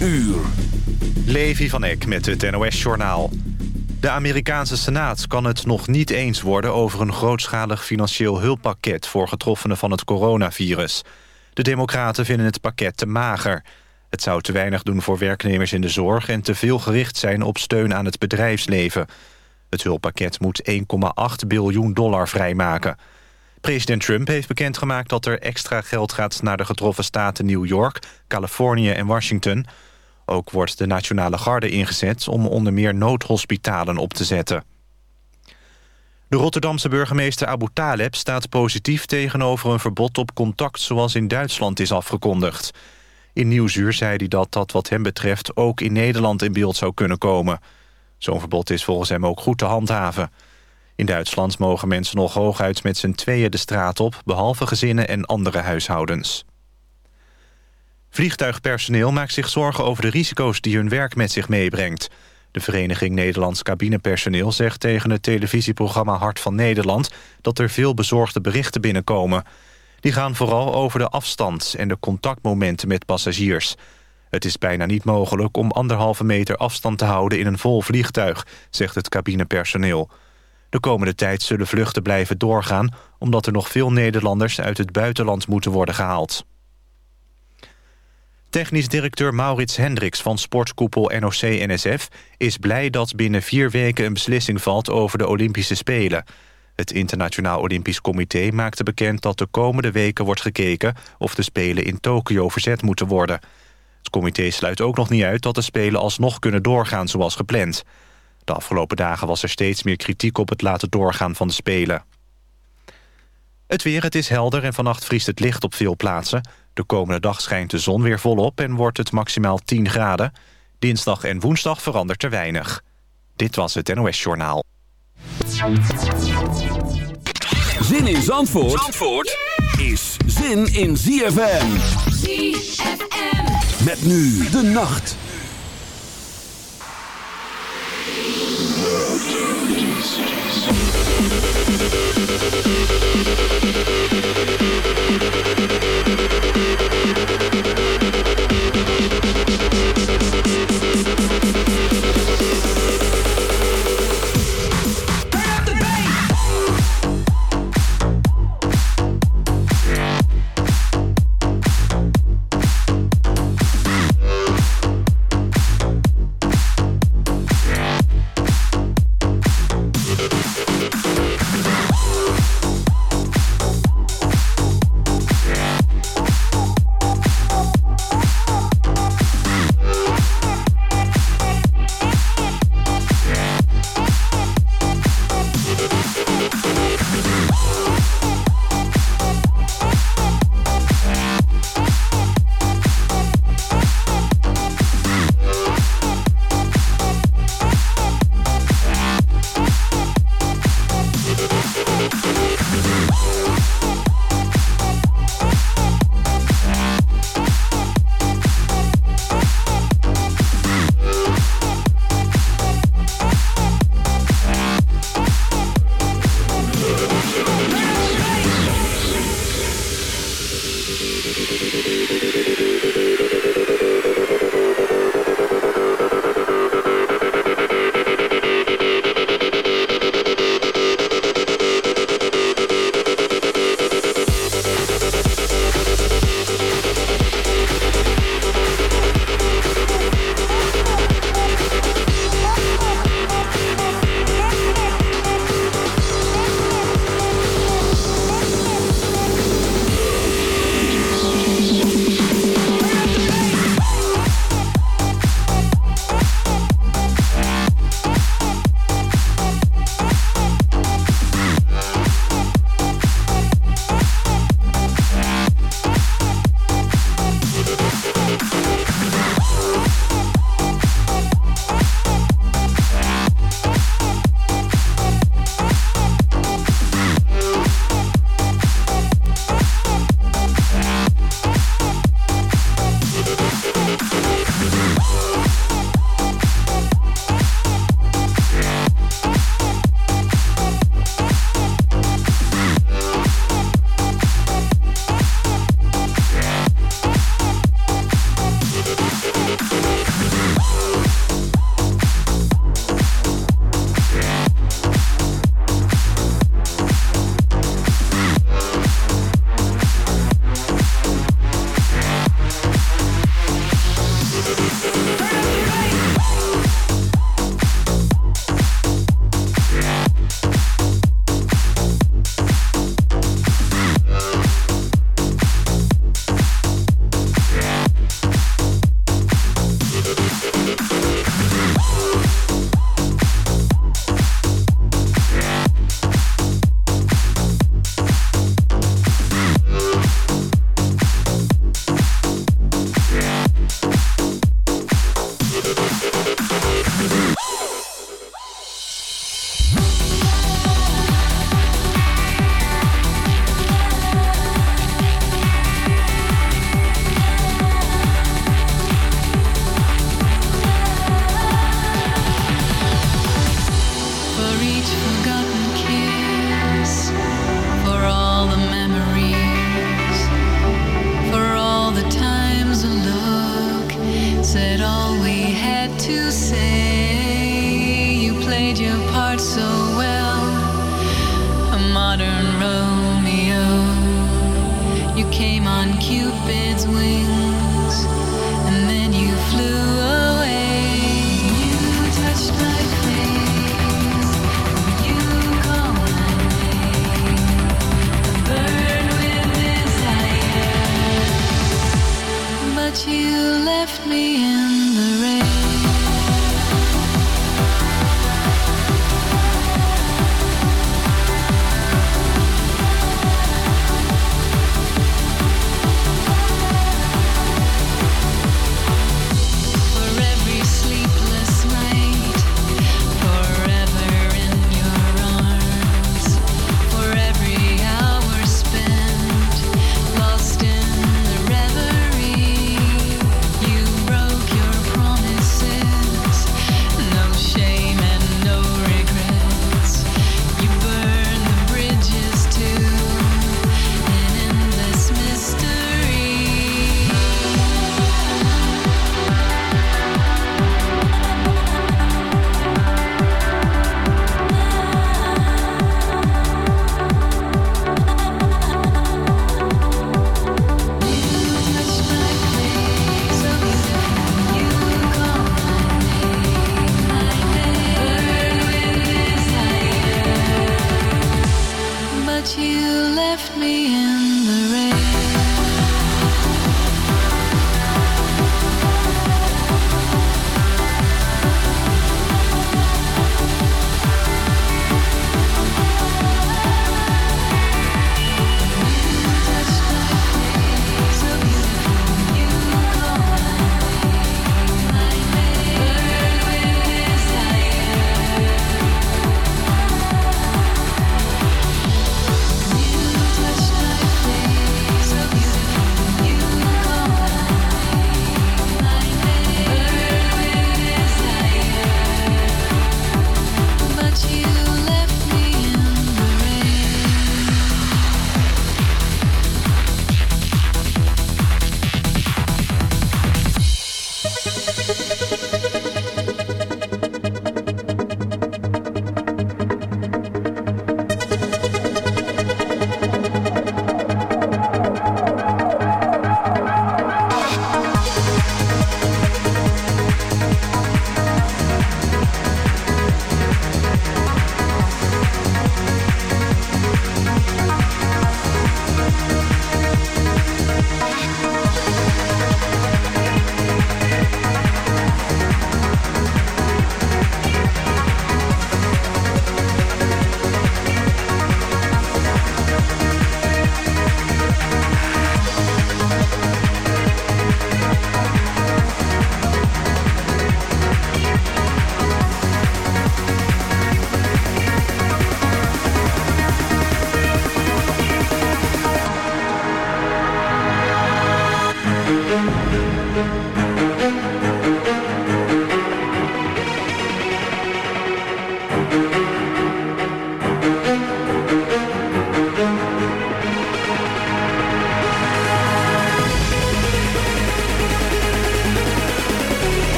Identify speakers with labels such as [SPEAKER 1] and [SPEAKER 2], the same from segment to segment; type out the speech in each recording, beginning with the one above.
[SPEAKER 1] 1 uur.
[SPEAKER 2] Levi van Eck met het NOS-journaal. De Amerikaanse Senaat kan het nog niet eens worden... over een grootschalig financieel hulppakket... voor getroffenen van het coronavirus. De democraten vinden het pakket te mager. Het zou te weinig doen voor werknemers in de zorg... en te veel gericht zijn op steun aan het bedrijfsleven. Het hulppakket moet 1,8 biljoen dollar vrijmaken... President Trump heeft bekendgemaakt dat er extra geld gaat... naar de getroffen staten New York, Californië en Washington. Ook wordt de Nationale Garde ingezet... om onder meer noodhospitalen op te zetten. De Rotterdamse burgemeester Abu Taleb staat positief tegenover een verbod op contact zoals in Duitsland is afgekondigd. In Nieuwsuur zei hij dat dat wat hem betreft ook in Nederland in beeld zou kunnen komen. Zo'n verbod is volgens hem ook goed te handhaven. In Duitsland mogen mensen nog hooguit met z'n tweeën de straat op... behalve gezinnen en andere huishoudens. Vliegtuigpersoneel maakt zich zorgen over de risico's die hun werk met zich meebrengt. De Vereniging Nederlands Cabinepersoneel zegt tegen het televisieprogramma Hart van Nederland... dat er veel bezorgde berichten binnenkomen. Die gaan vooral over de afstand en de contactmomenten met passagiers. Het is bijna niet mogelijk om anderhalve meter afstand te houden in een vol vliegtuig, zegt het cabinepersoneel. De komende tijd zullen vluchten blijven doorgaan... omdat er nog veel Nederlanders uit het buitenland moeten worden gehaald. Technisch directeur Maurits Hendricks van sportkoepel NOC-NSF... is blij dat binnen vier weken een beslissing valt over de Olympische Spelen. Het Internationaal Olympisch Comité maakte bekend dat de komende weken wordt gekeken... of de Spelen in Tokio verzet moeten worden. Het comité sluit ook nog niet uit dat de Spelen alsnog kunnen doorgaan zoals gepland... De afgelopen dagen was er steeds meer kritiek op het laten doorgaan van de Spelen. Het weer, het is helder en vannacht vriest het licht op veel plaatsen. De komende dag schijnt de zon weer volop en wordt het maximaal 10 graden. Dinsdag en woensdag verandert er weinig. Dit was het NOS Journaal.
[SPEAKER 1] Zin in Zandvoort, Zandvoort is zin in ZFM. ZFM. Met nu de nacht.
[SPEAKER 3] Nerdist.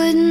[SPEAKER 3] wouldn't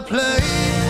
[SPEAKER 3] to
[SPEAKER 4] play.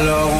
[SPEAKER 5] Alors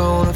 [SPEAKER 6] gonna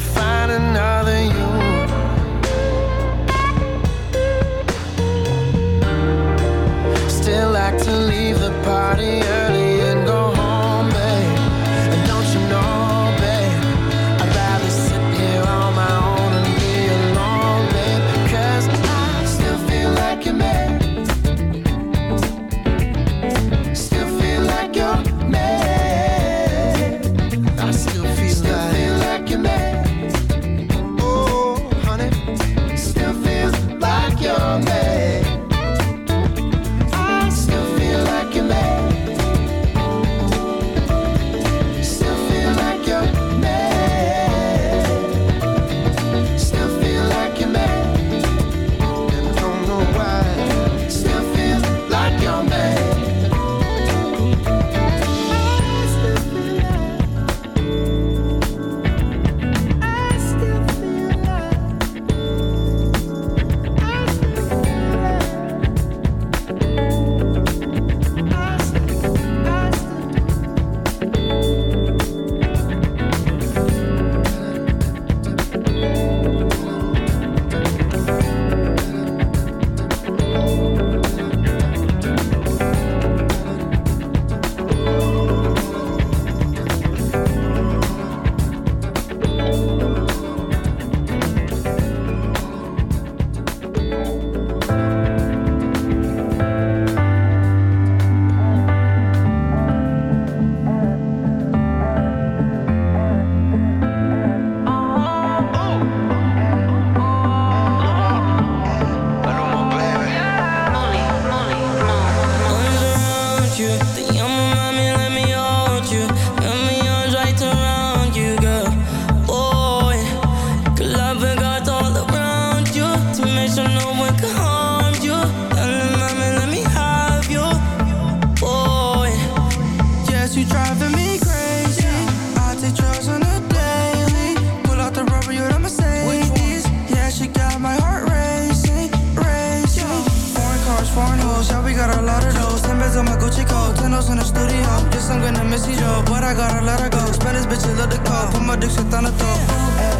[SPEAKER 6] I
[SPEAKER 7] gotta let her go. Spend this bitch, love the call. Put my dick shit on the top.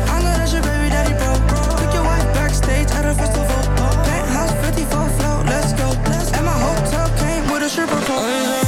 [SPEAKER 7] I know that's your baby daddy, bro. Took your wife backstage at a festival. Penthouse 54 float, let's go. And my hotel came with a stripper pole.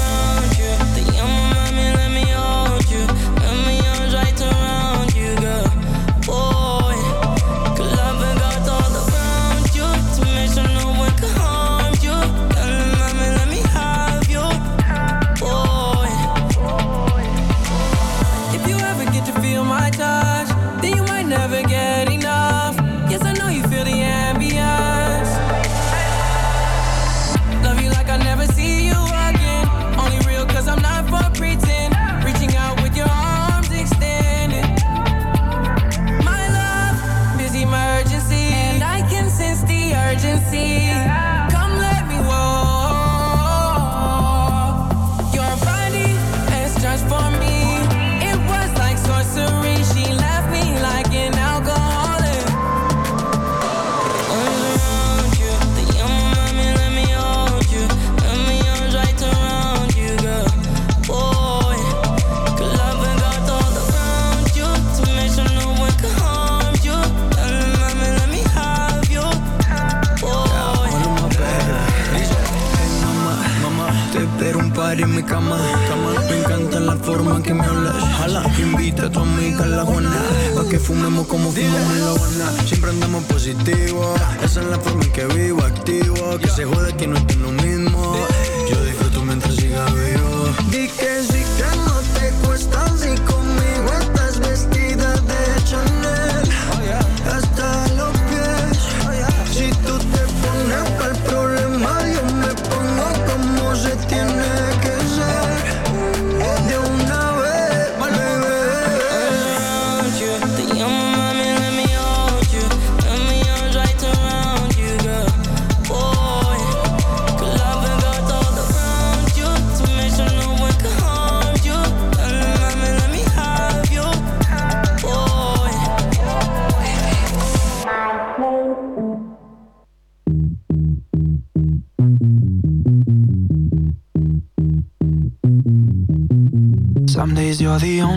[SPEAKER 8] Invita a tu amiga a la buena, pa' que fumemos como fumamos en la buena. Siempre andamos positivo, esa es la forma en que vivo, activo. Que se jode que no estoy lo mismo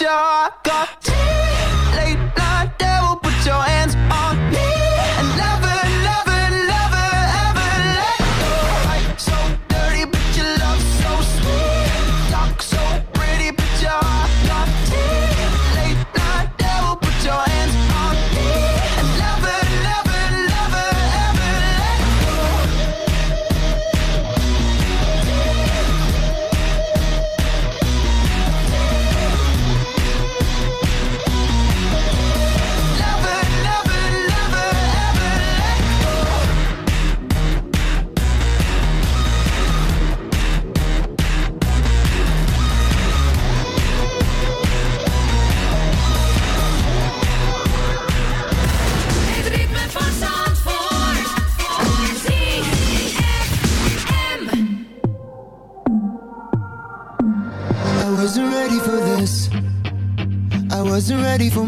[SPEAKER 4] got gut.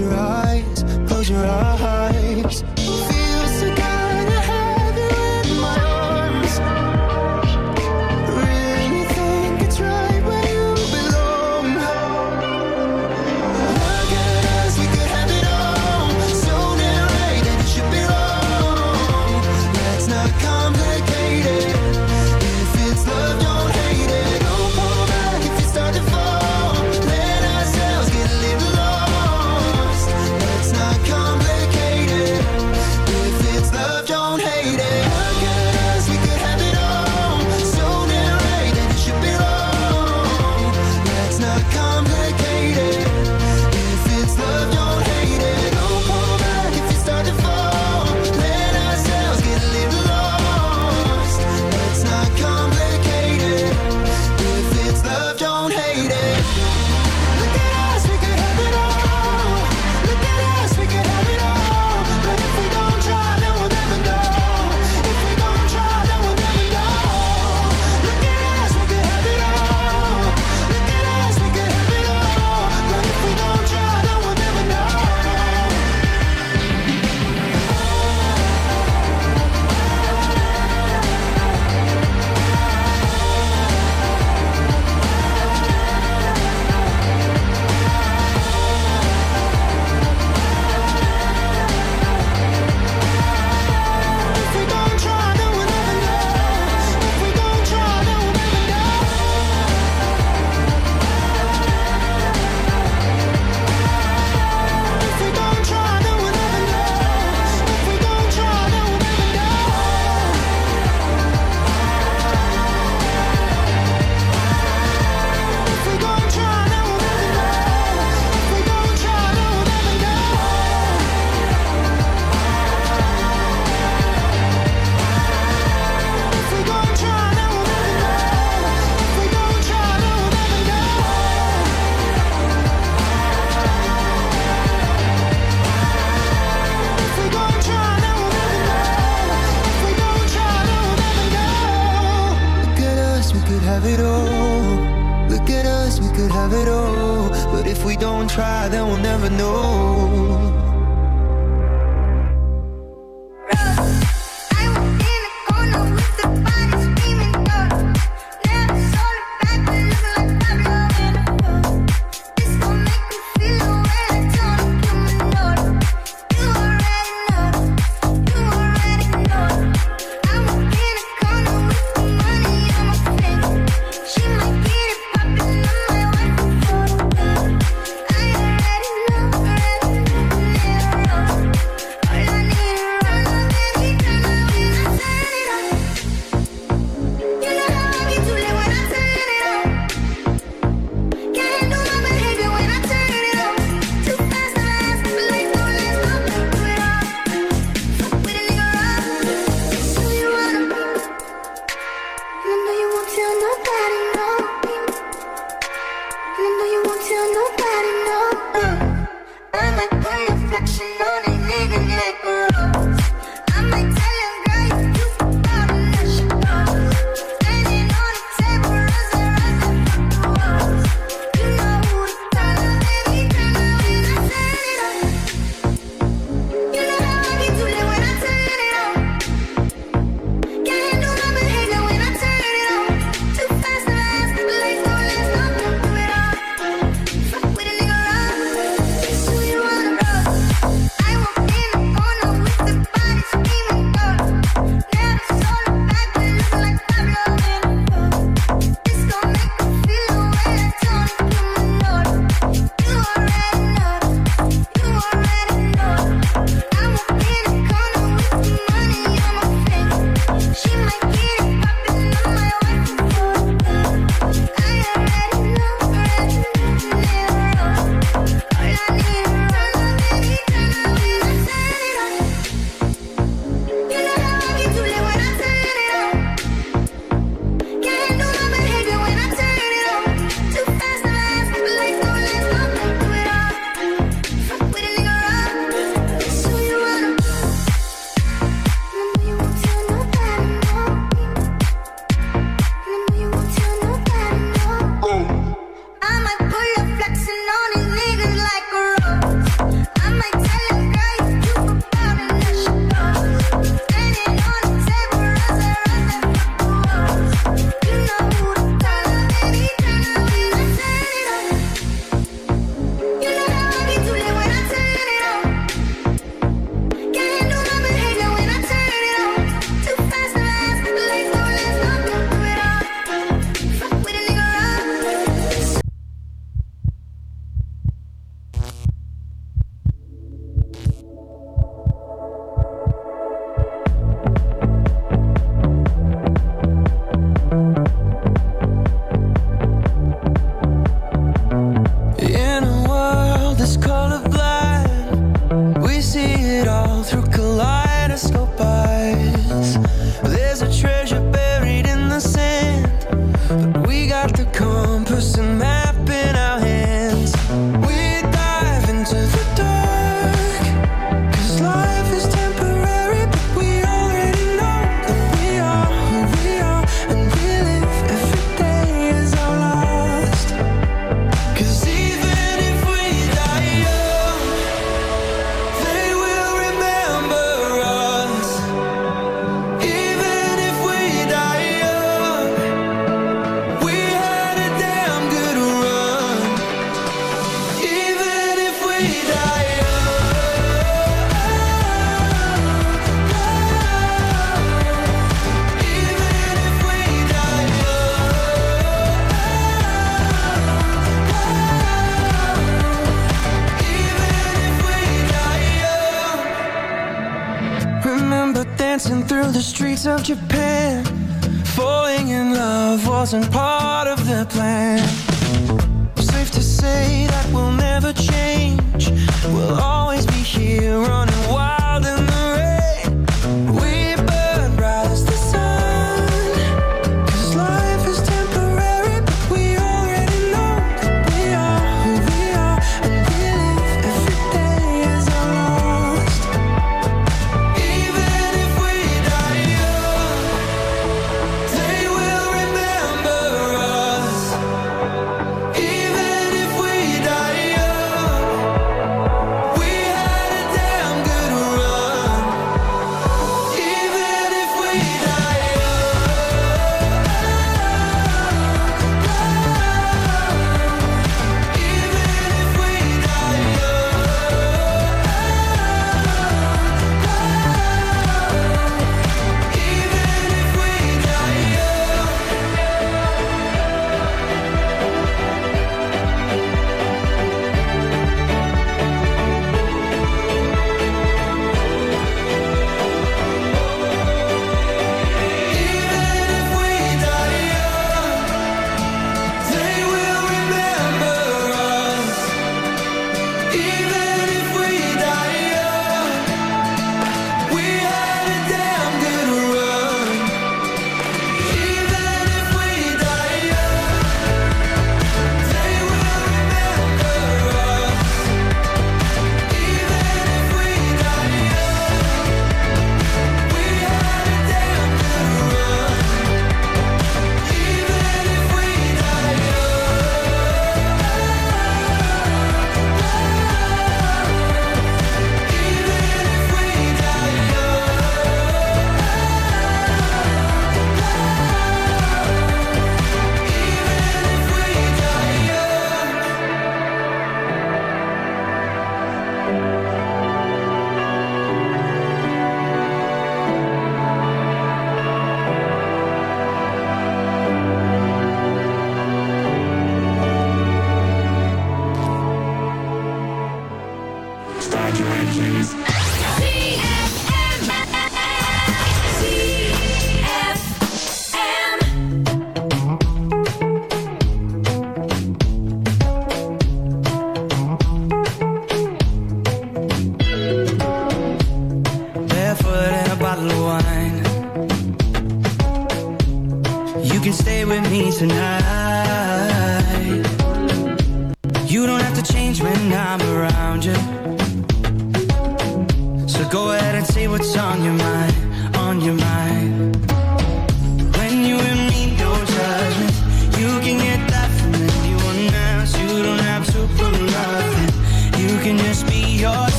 [SPEAKER 9] your eyes,